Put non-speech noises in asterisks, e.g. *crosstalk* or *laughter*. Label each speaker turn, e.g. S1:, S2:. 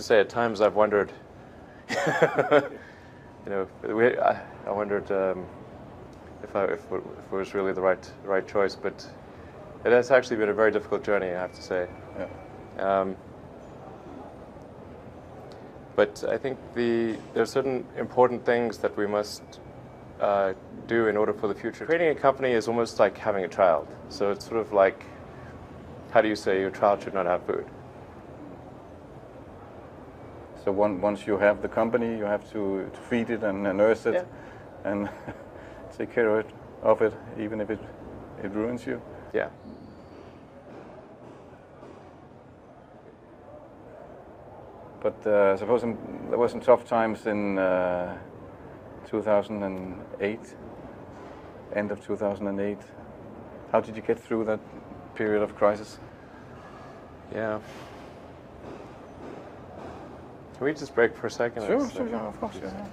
S1: to say, at times I've wondered, *laughs* you know, we, I, I wondered um, if, I, if, it- if it was really the right, right choice, but it has actually been a very difficult journey, I have to say.
S2: Yeah.
S1: Um, but I think the there are certain important things that we must uh, do in order for the future. Creating a company is almost like having a child. So it's sort of like, how do you say your child should not have food?
S2: So one, once you have the company, you have to, to feed it and nurse it,
S1: Yeah.
S2: and *laughs* take care of it, of it, even if it it ruins you.
S1: Yeah.
S2: But uh, suppose some, there were some tough times in uh, 2008, end of 2008. How did you get through that period of crisis?
S1: Yeah. Can we just break for a second?
S2: Sure, sure, sure, of course. Yeah.